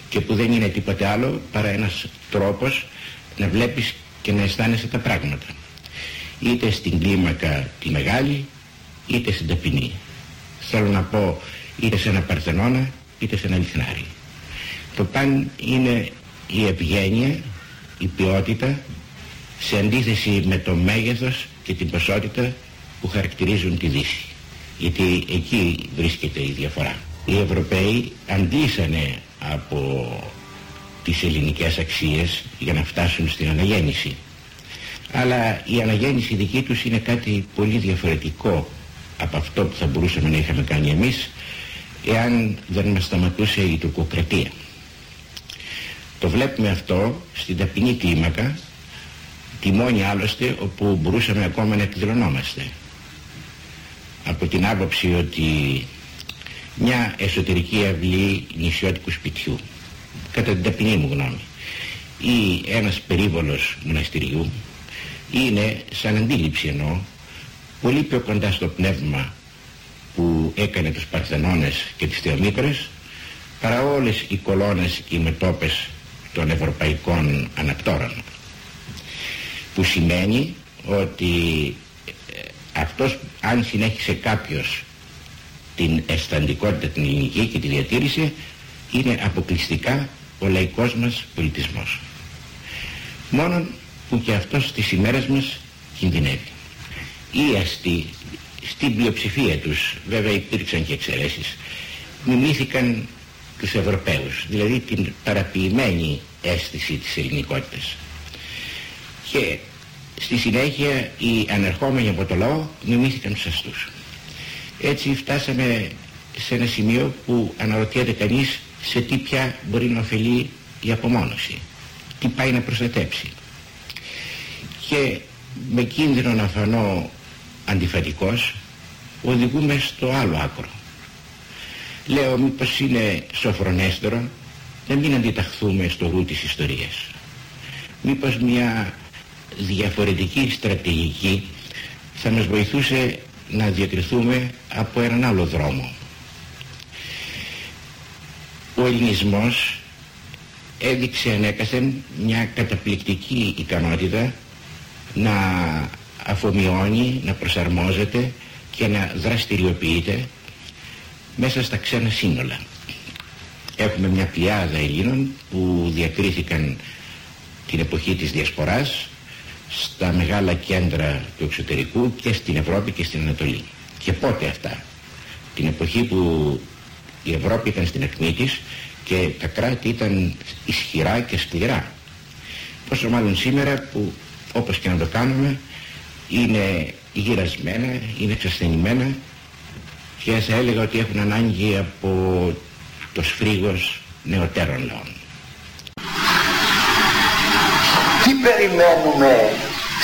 και που δεν είναι τίποτε άλλο παρά ένας τρόπος να βλέπεις και να αισθάνεσαι τα πράγματα είτε στην κλίμακα τη μεγάλη είτε στην ταπεινή θέλω να πω είτε σε ένα παρθενώνα είτε σε ένα λιθνάρι. Το παν είναι η ευγένεια η ποιότητα σε αντίθεση με το μέγεθος και την ποσότητα που χαρακτηρίζουν τη Δύση. Γιατί εκεί βρίσκεται η διαφορά. Οι Ευρωπαίοι αντίσανε από τις ελληνικές αξίες για να φτάσουν στην αναγέννηση. Αλλά η αναγέννηση δική τους είναι κάτι πολύ διαφορετικό από αυτό που θα μπορούσαμε να είχαμε κάνει εμείς εάν δεν μας σταματούσε η τουρκοκρατία. Το βλέπουμε αυτό στην ταπεινή κλίμακα τη μόνη άλλωστε όπου μπορούσαμε ακόμα να εκδηλωνόμαστε από την άποψη ότι μια εσωτερική αυλή νησιώτικου σπιτιού κατά την ταπεινή μου γνώμη ή ένας περίβολος μοναστηριού είναι σαν αντίληψη εννοώ πολύ πιο κοντά στο πνεύμα που έκανε τους Παρθενώνες και τις Θεομήτρες παρά όλες οι κολόνες και οι μετόπες των ευρωπαϊκών ανακτόρων που σημαίνει ότι ε, αυτός αν συνέχισε κάποιος την αισθαντικότητα την ελληνική και τη διατήρησε είναι αποκλειστικά ο λαϊκός μας πολιτισμός. Μόνον που και αυτός στις ημέρες μας κινδυνεύει. Οι αστεί στην πλειοψηφία τους βέβαια υπήρξαν και εξαιρέσεις μιμήθηκαν τους Ευρωπαίους δηλαδή την παραποιημένη αίσθηση της ελληνικότητας. Και στη συνέχεια οι ανερχόμενοι από το λαό μιμήθηκαν τους αστούς έτσι φτάσαμε σε ένα σημείο που αναρωτιέται κανείς σε τι πια μπορεί να ωφελεί η απομόνωση τι πάει να προστατέψει. Και με κίνδυνο να φανώ αντιφατικός οδηγούμε στο άλλο άκρο λέω μήπως είναι σοφρονέστερο να μην αντιταχθούμε στο γου της ιστορίας μήπως μια διαφορετική στρατηγική θα μας βοηθούσε να διακριθούμε από έναν άλλο δρόμο. Ο ελληνισμός έδειξε ανέκαθεν μια καταπληκτική ικανότητα να αφομοιώνει, να προσαρμόζεται και να δραστηριοποιείται μέσα στα ξένα σύνολα. Έχουμε μια πλειάδα Ελλήνων που διακρίθηκαν την εποχή της Διασποράς στα μεγάλα κέντρα του εξωτερικού και στην Ευρώπη και στην Ανατολή. Και πότε αυτά; Την εποχή που η Ευρώπη ήταν στην αιχμή της και τα κράτη ήταν ισχυρά και σκληρά. Πόσο μάλλον σήμερα που όπως και να το κάνουμε είναι γυρασμένα, είναι εξασθενημένα και θα έλεγα ότι έχουν ανάγκη από το σφρίγος νεωτέρων λαών. Τι περιμένουμε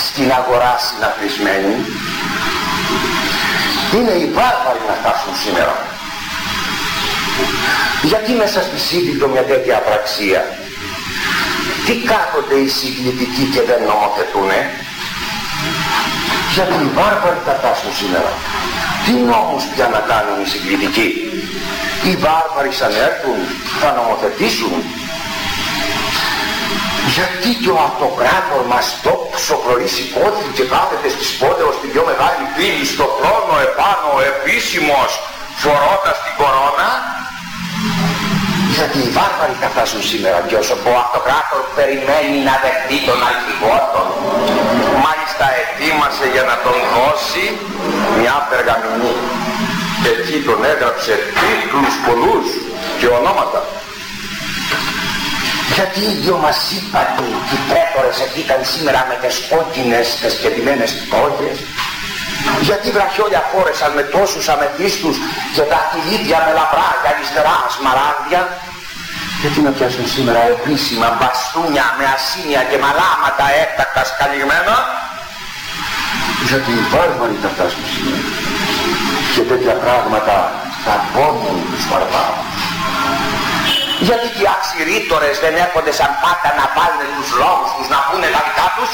στην αγορά συναθρισμένη; Είναι οι βάρβαροι να φτάσουν σήμερα. Γιατί μέσα στη σύγκλιτο μια τέτοια απραξία; Τι κάθονται οι συγκλητικοί και δεν νομοθετούνε; Γιατί οι βάρβαροι θα φτάσουν σήμερα. Τι νόμους πια να κάνουν οι συγκλητικοί. Οι βάρβαροι σαν έρθουν θα νομοθετήσουν γιατί και ο αυτοκράτορ μας το ψοχρολεί σηκώθηκε και κάθεται στη σπόδεως στην πιο μεγάλη πύλη στο χρόνο επάνω επίσημος φορώντας την κορώνα; Γιατί οι βάρβαροι θα φτάσουν σήμερα και όσο ο αυτοκράτορ περιμένει να δεχτεί τον αρχηγότον μάλιστα ετοίμασε για να τον δώσει μια περγαμηνή και εκεί τον έγραψε τίτλους πολλούς και ονόματα. Γιατί οι δυο μας ύπατοι και οι πρέτορες εκείταν σήμερα με τις κόκκινες τις σκετημένες τόγες γιατί βραχιόλια φόρεσαν με τόσους αμετίστους και τα χιλίδια με λαμπρά και αριστερά σμαράγδια γιατί να πιάσουν σήμερα επίσημα μπαστούνια με ασύνια και μαλάματα έκτακτας σκαλιγμένα γιατί οι βάρβαροι θα φτάσουν σήμερα και τέτοια πράγματα θα πόνουν τους βαρβάρους Γιατί και οι αξιρήτορες δεν έρχονται σαν πάντα να βάλουν τους λόγους τους, να πούνε τα δικά τους;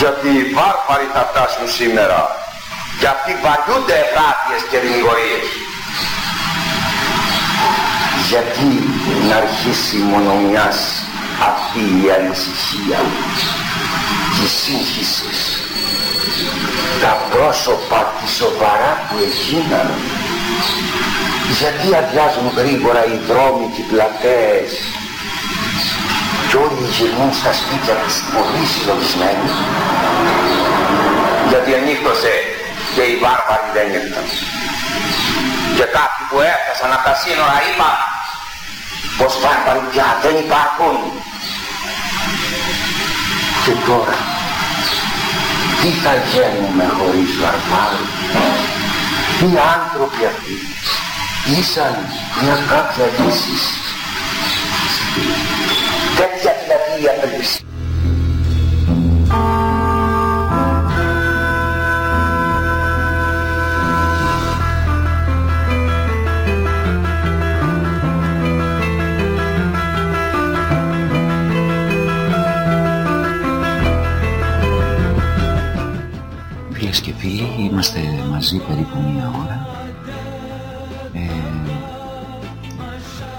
Γιατί οι βάρβαροι θα φτάσουν σήμερα και αυτοί βαριούνται ευράθειες και δημιουργίες. Γιατί να αρχίσει μόνο μιας αυτή η ανησυχία; Και οι σύγχυσες τα πρόσωπα τη σοβαρά που έγιναν. Γιατί αδειάζουν γρήγορα οι δρόμοι και οι πλατές. Και όλοι γυρνούν στα σπίτια τους πολύ συλλογισμένοι. Γιατί ενύχτωσε και οι βάρβαροι δεν ήρθαν και κάποιοι που έφτασαν από τα σύνορα είπαν πως βάρβαροι πια δεν υπάρχουν. Και τώρα τι θα γίνουμε χωρίς βαρβάρους τι άνθρωποι αυτοί. Ήσαν μια κάποια λύση. Τέτοια δηλαδή η απελπισία είμαστε μαζί περίπου μία ώρα. Ε,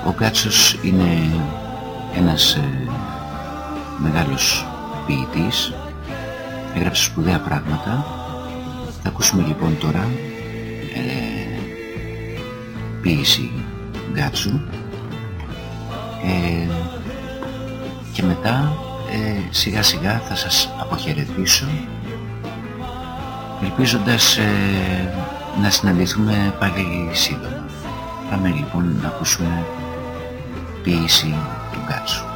ο Κάτσος είναι ένας ε, μεγάλος ποιητής, έγραψε σπουδαία πράγματα. Θα ακούσουμε λοιπόν τώρα ε, ποίηση Γκάτσου ε, και μετά ε, σιγά σιγά θα σας αποχαιρετήσω ελπίζοντας ε, να συναντηθούμε πάλι σύντομα. Πάμε λοιπόν να ακούσουμε ποίηση του Γκάτσου.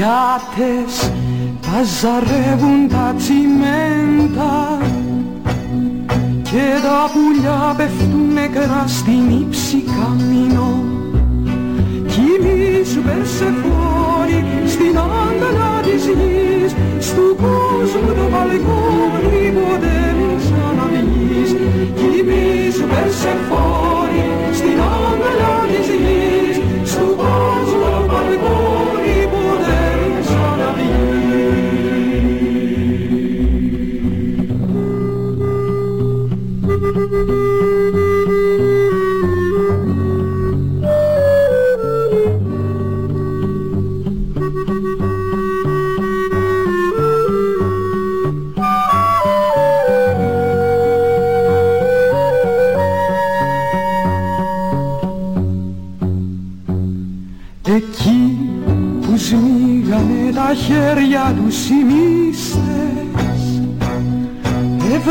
Χωριάτες παζαρεύουν τα τσιμέντα και τα πουλιά πέφτουν νεκρά στην ύψη καμίνο Κοιμήσου Περσεφόρη στην άγκαλα της γης Στου κόσμου το μπαλκόνι ποτέ μην ξαναβγείς. Κοιμήσου Περσεφόρη στην άγκαλα της γης Στου κόσμου το μπαλκόνι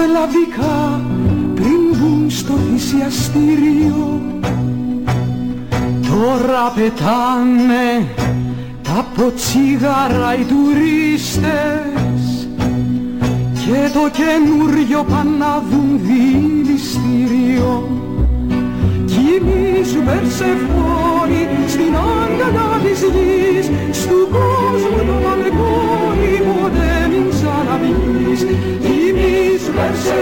Ευλαβικά πριν μπουν στο θυσιαστήριο. Τώρα πετάνε τα ποτσίγαρα οι τουρίστες Και το καινούριο πάνε να δουν δηληστήριο. Κοιμήσου Περσεφόνη στην άγκαλα της γης Στου κόσμου το μπαλκόνι ποτέ μην ξαναβγείς Κοιμήσου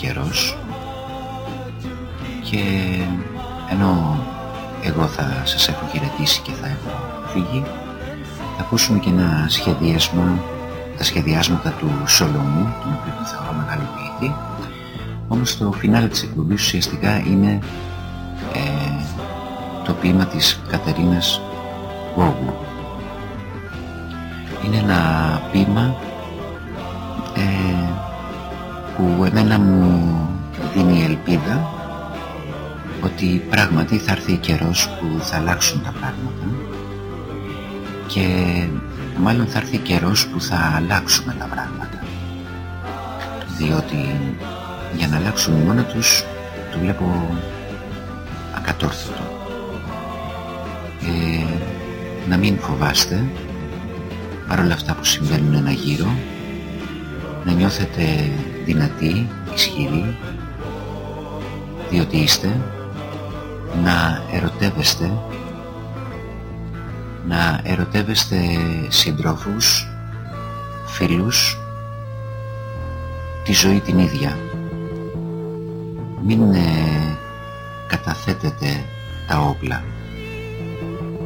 καιρός» και ενώ εγώ θα σας έχω χαιρετήσει και θα έχω φύγει θα ακούσουμε και ένα σχεδιασμό τα σχεδιάσματα του Σολομού τον οποίο τον θεωρώ μεγάλο ποιητή όμως το φινάλε της εκπομπής ουσιαστικά είναι ε, το ποίημα της Κατερίνας Γόγου. Είναι ένα ποίημα ε, που εμένα μου δίνει ελπίδα ότι πράγματι θα έρθει καιρός που θα αλλάξουν τα πράγματα και μάλλον θα έρθει καιρός που θα αλλάξουμε τα πράγματα. Διότι για να αλλάξουν μόνο τους το βλέπω ακατόρθωτο. Ε, να μην φοβάστε παρόλα αυτά που συμβαίνουν ένα γύρο να νιώθετε δυνατοί, ισχυροί διότι είστε να ερωτεύεστε να ερωτεύεστε συντρόφους, φίλους, τη ζωή την ίδια. Μην ε, καταθέτετε τα όπλα.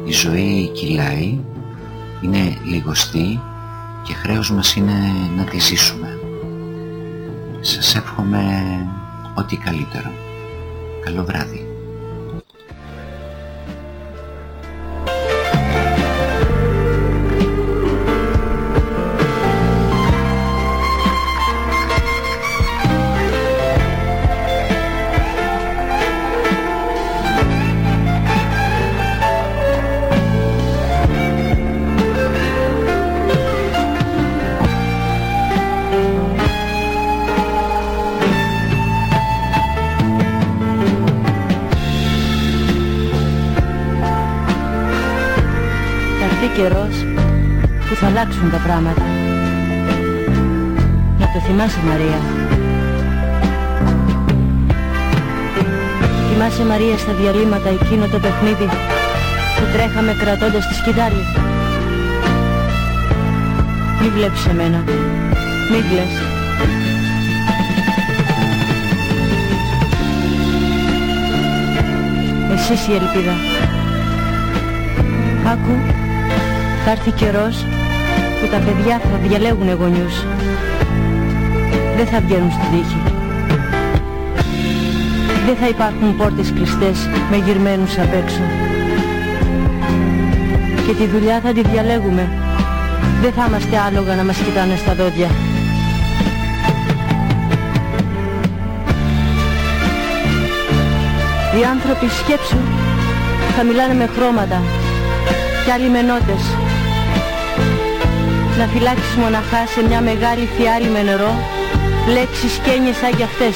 Η ζωή κυλάει, είναι λιγοστή και χρέος μας είναι να τη ζήσουμε. Σας εύχομαι ό,τι καλύτερο. Καλό βράδυ. Έρθει καιρός που θα αλλάξουν τα πράγματα. Να το θυμάσαι Μαρία. Θυμάσαι Μαρία στα διαλύματα εκείνο το παιχνίδι που τρέχαμε κρατώντας τη σκητάλη. Μη βλέπεις εμένα. Μη βλες. Εσείς η ελπίδα. Άκου, θα έρθει καιρός που τα παιδιά θα διαλέγουν γονιούς. Δεν θα βγαίνουν στην τύχη. Δεν θα υπάρχουν πόρτες κλειστές με γυρμένους απ' έξω. Και τη δουλειά θα τη διαλέγουμε. Δεν θα είμαστε άλογα να μας κοιτάνε στα δόντια. Οι άνθρωποι σκέψου θα μιλάνε με χρώματα κι άλλοι με νότες. Να φυλάξεις μοναχά σε μια μεγάλη φιάλη με νερό λέξεις και έννοιες σαν κι αυτές.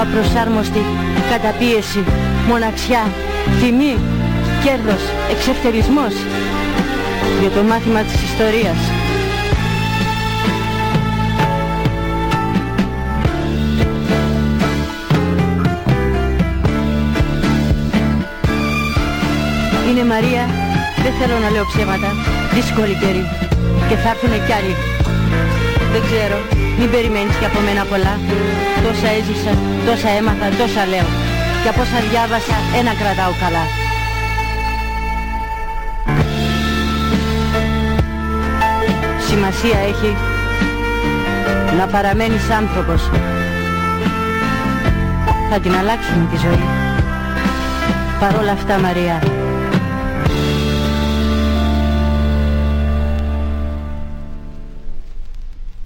Απροσάρμοστη, καταπίεση, μοναξιά, τιμή, κέρδος, εξευτελισμός για το μάθημα της ιστορίας. Είναι Μαρία Δεν θέλω να λέω ψέματα. Δύσκολη καιρή. Και θα έρθουν κι άλλοι. Δεν ξέρω. Μην περιμένεις και από μένα πολλά. Τόσα έζησα, τόσα έμαθα, τόσα λέω. Και από όσα διάβασα, ένα κρατάω καλά. Σημασία έχει να παραμένεις άνθρωπος. Θα την αλλάξουμε τη ζωή. Παρόλα αυτά Μαρία,